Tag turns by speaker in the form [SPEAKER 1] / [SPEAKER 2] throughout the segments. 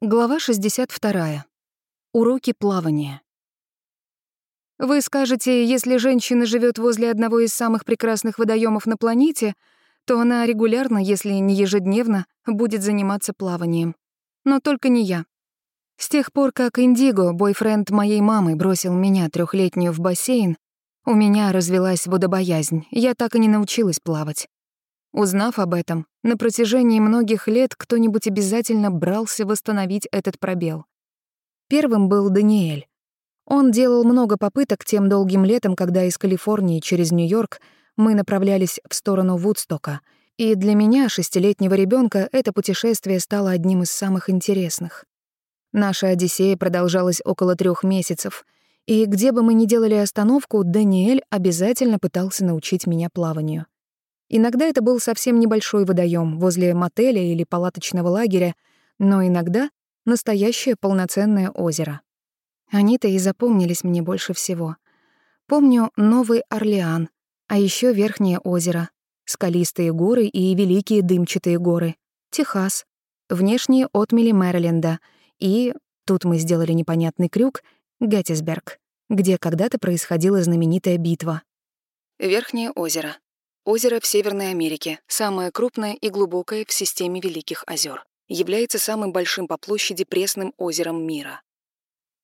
[SPEAKER 1] Глава 62. Уроки плавания. Вы скажете, если женщина живет возле одного из самых прекрасных водоемов на планете, то она регулярно, если не ежедневно, будет заниматься плаванием. Но только не я. С тех пор, как Индиго, бойфренд моей мамы, бросил меня трехлетнюю в бассейн, у меня развелась водобоязнь, я так и не научилась плавать. Узнав об этом, на протяжении многих лет кто-нибудь обязательно брался восстановить этот пробел. Первым был Даниэль. Он делал много попыток тем долгим летом, когда из Калифорнии через Нью-Йорк мы направлялись в сторону Вудстока, и для меня, шестилетнего ребенка, это путешествие стало одним из самых интересных. Наша Одиссея продолжалась около трех месяцев, и где бы мы ни делали остановку, Даниэль обязательно пытался научить меня плаванию. Иногда это был совсем небольшой водоем возле мотеля или палаточного лагеря, но иногда настоящее полноценное озеро. Они-то и запомнились мне больше всего. Помню Новый Орлеан, а еще Верхнее озеро, скалистые горы и великие дымчатые горы, Техас, внешние отмели Мэриленда и, тут мы сделали непонятный крюк, Геттисберг, где когда-то происходила знаменитая битва. Верхнее озеро Озеро в Северной Америке, самое крупное и глубокое в системе Великих озер, является самым большим по площади пресным озером мира.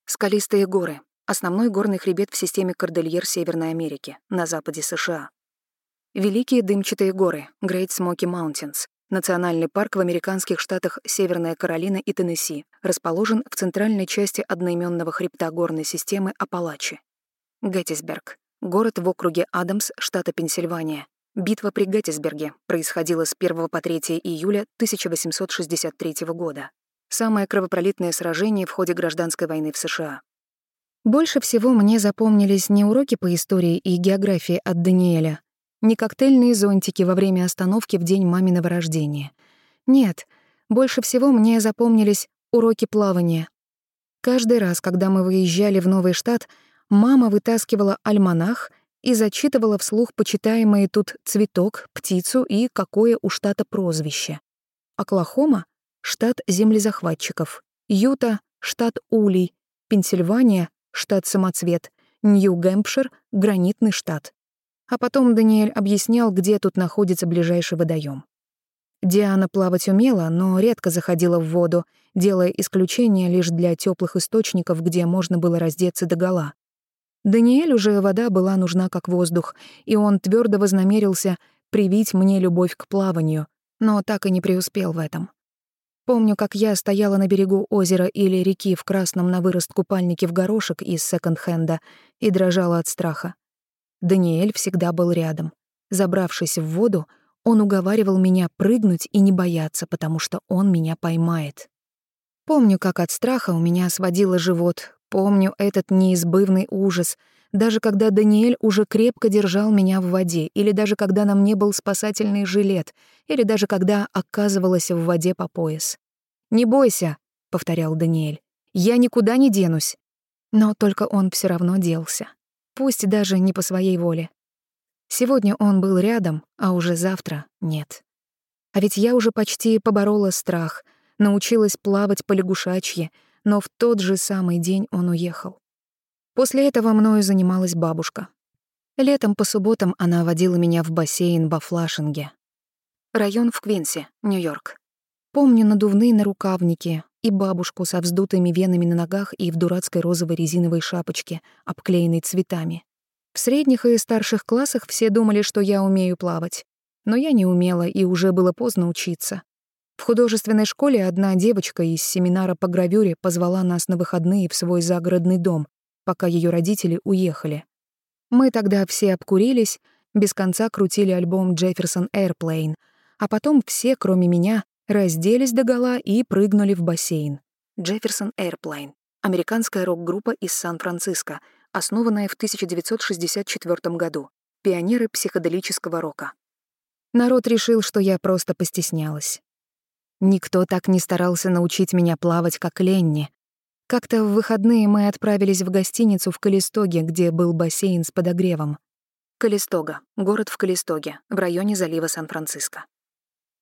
[SPEAKER 1] Скалистые горы — основной горный хребет в системе Кордильер Северной Америки, на западе США. Великие дымчатые горы, Great Smoky Mountains, национальный парк в американских штатах Северная Каролина и Теннесси, расположен в центральной части одноименного хребта горной системы Апалачи. Геттисберг — город в округе Адамс, штата Пенсильвания, Битва при Геттисберге происходила с 1 по 3 июля 1863 года. Самое кровопролитное сражение в ходе гражданской войны в США. Больше всего мне запомнились не уроки по истории и географии от Даниэля, не коктейльные зонтики во время остановки в день маминого рождения. Нет, больше всего мне запомнились уроки плавания. Каждый раз, когда мы выезжали в новый штат, мама вытаскивала альманах — и зачитывала вслух почитаемые тут цветок, птицу и какое у штата прозвище. Оклахома — штат землезахватчиков, Юта — штат улей, Пенсильвания — штат самоцвет, Нью-Гэмпшир — гранитный штат. А потом Даниэль объяснял, где тут находится ближайший водоем. Диана плавать умела, но редко заходила в воду, делая исключение лишь для теплых источников, где можно было раздеться догола. Даниэлю же вода была нужна как воздух, и он твердо вознамерился привить мне любовь к плаванию, но так и не преуспел в этом. Помню, как я стояла на берегу озера или реки в красном на вырост купальнике в горошек из секонд-хенда и дрожала от страха. Даниэль всегда был рядом. Забравшись в воду, он уговаривал меня прыгнуть и не бояться, потому что он меня поймает. Помню, как от страха у меня сводило живот, Помню этот неизбывный ужас, даже когда Даниэль уже крепко держал меня в воде, или даже когда на мне был спасательный жилет, или даже когда оказывалась в воде по пояс. «Не бойся», — повторял Даниэль, — «я никуда не денусь». Но только он все равно делся, пусть даже не по своей воле. Сегодня он был рядом, а уже завтра — нет. А ведь я уже почти поборола страх, научилась плавать по лягушачьи, но в тот же самый день он уехал. После этого мною занималась бабушка. Летом по субботам она водила меня в бассейн во Флашинге. Район в Квинсе, Нью-Йорк. Помню надувные нарукавники и бабушку со вздутыми венами на ногах и в дурацкой розовой резиновой шапочке, обклеенной цветами. В средних и старших классах все думали, что я умею плавать. Но я не умела, и уже было поздно учиться. В художественной школе одна девочка из семинара по гравюре позвала нас на выходные в свой загородный дом, пока ее родители уехали. Мы тогда все обкурились, без конца крутили альбом «Джефферсон Airplane», а потом все, кроме меня, разделись догола и прыгнули в бассейн. «Джефферсон Airplane» — американская рок-группа из Сан-Франциско, основанная в 1964 году, пионеры психоделического рока. Народ решил, что я просто постеснялась. Никто так не старался научить меня плавать, как Ленни. Как-то в выходные мы отправились в гостиницу в Калистоге, где был бассейн с подогревом. Калистога — город в Калистоге, в районе залива Сан-Франциско.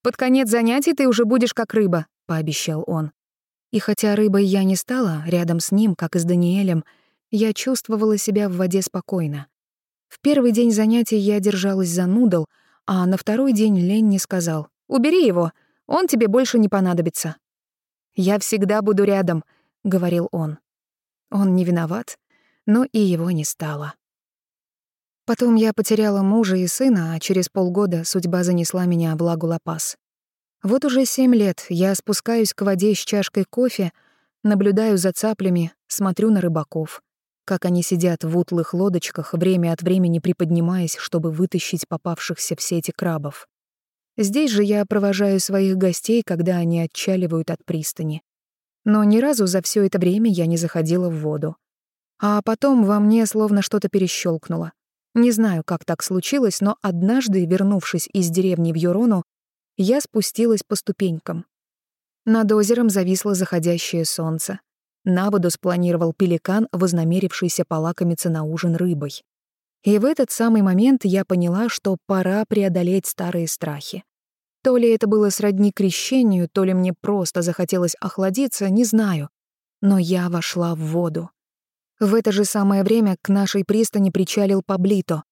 [SPEAKER 1] «Под конец занятий ты уже будешь как рыба», — пообещал он. И хотя рыбой я не стала, рядом с ним, как и с Даниэлем, я чувствовала себя в воде спокойно. В первый день занятий я держалась за нудл, а на второй день Ленни сказал «Убери его, он тебе больше не понадобится». «Я всегда буду рядом», — говорил он. Он не виноват, но и его не стало. Потом я потеряла мужа и сына, а через полгода судьба занесла меня в Лагу Лапас. Вот уже семь лет я спускаюсь к воде с чашкой кофе, наблюдаю за цаплями, смотрю на рыбаков, как они сидят в утлых лодочках, время от времени приподнимаясь, чтобы вытащить попавшихся в сети крабов. Здесь же я провожаю своих гостей, когда они отчаливают от пристани. Но ни разу за все это время я не заходила в воду. А потом во мне словно что-то перещелкнуло. Не знаю, как так случилось, но однажды, вернувшись из деревни в Юрону, я спустилась по ступенькам. Над озером зависло заходящее солнце. На воду спланировал пеликан, вознамерившийся полакомиться на ужин рыбой. И в этот самый момент я поняла, что пора преодолеть старые страхи. То ли это было сродни крещению, то ли мне просто захотелось охладиться, не знаю. Но я вошла в воду. В это же самое время к нашей пристани причалил Паблито.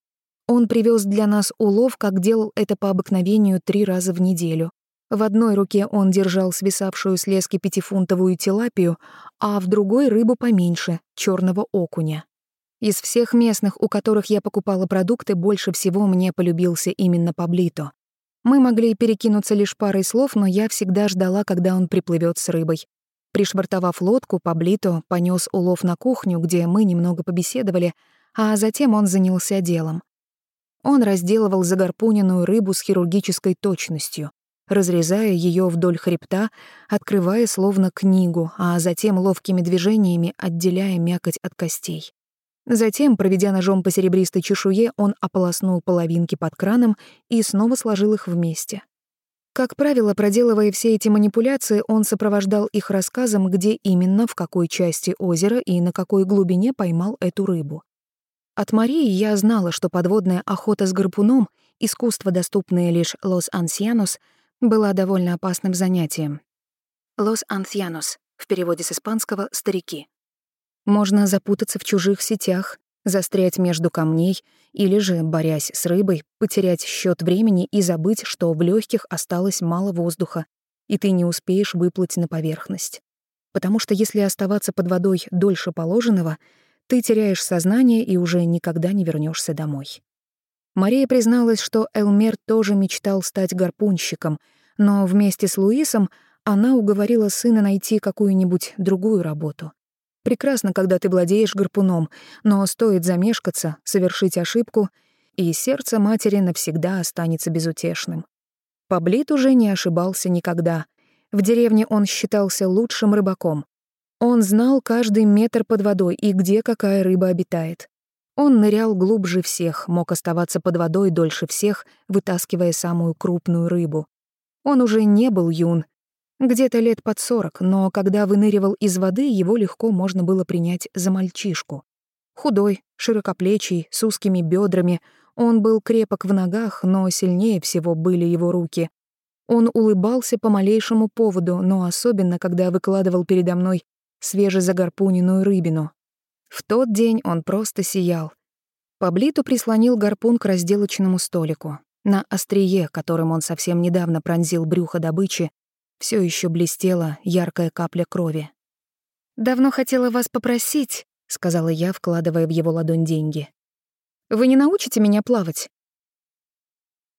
[SPEAKER 1] Он привез для нас улов, как делал это по обыкновению три раза в неделю. В одной руке он держал свисавшую с лески пятифунтовую тилапию, а в другой — рыбу поменьше, черного окуня. Из всех местных, у которых я покупала продукты, больше всего мне полюбился именно Паблито. Мы могли перекинуться лишь парой слов, но я всегда ждала, когда он приплывет с рыбой. Пришвартовав лодку, Паблито понёс улов на кухню, где мы немного побеседовали, а затем он занялся делом. Он разделывал загарпуненную рыбу с хирургической точностью, разрезая ее вдоль хребта, открывая словно книгу, а затем ловкими движениями отделяя мякоть от костей. Затем, проведя ножом по серебристой чешуе, он ополоснул половинки под краном и снова сложил их вместе. Как правило, проделывая все эти манипуляции, он сопровождал их рассказом, где именно, в какой части озера и на какой глубине поймал эту рыбу. От Марии я знала, что подводная охота с гарпуном, искусство, доступное лишь Лос-Ансьянос, была довольно опасным занятием. Лос-Ансьянос, в переводе с испанского «старики». Можно запутаться в чужих сетях, застрять между камней или же, борясь с рыбой, потерять счет времени и забыть, что в легких осталось мало воздуха, и ты не успеешь выплыть на поверхность. Потому что если оставаться под водой дольше положенного, ты теряешь сознание и уже никогда не вернешься домой. Мария призналась, что Элмер тоже мечтал стать гарпунщиком, но вместе с Луисом она уговорила сына найти какую-нибудь другую работу. Прекрасно, когда ты владеешь гарпуном, но стоит замешкаться, совершить ошибку, и сердце матери навсегда останется безутешным. Паблит уже не ошибался никогда. В деревне он считался лучшим рыбаком. Он знал каждый метр под водой и где какая рыба обитает. Он нырял глубже всех, мог оставаться под водой дольше всех, вытаскивая самую крупную рыбу. Он уже не был юн, где-то лет под сорок, но когда выныривал из воды, его легко можно было принять за мальчишку. Худой, широкоплечий, с узкими бедрами, он был крепок в ногах, но сильнее всего были его руки. Он улыбался по малейшему поводу, но особенно, когда выкладывал передо мной свежезагарпуненную рыбину. В тот день он просто сиял. Паблиту прислонил гарпун к разделочному столику. На острие, которым он совсем недавно пронзил брюхо добычи, все еще блестела яркая капля крови. «Давно хотела вас попросить», — сказала я, вкладывая в его ладонь деньги. «Вы не научите меня плавать?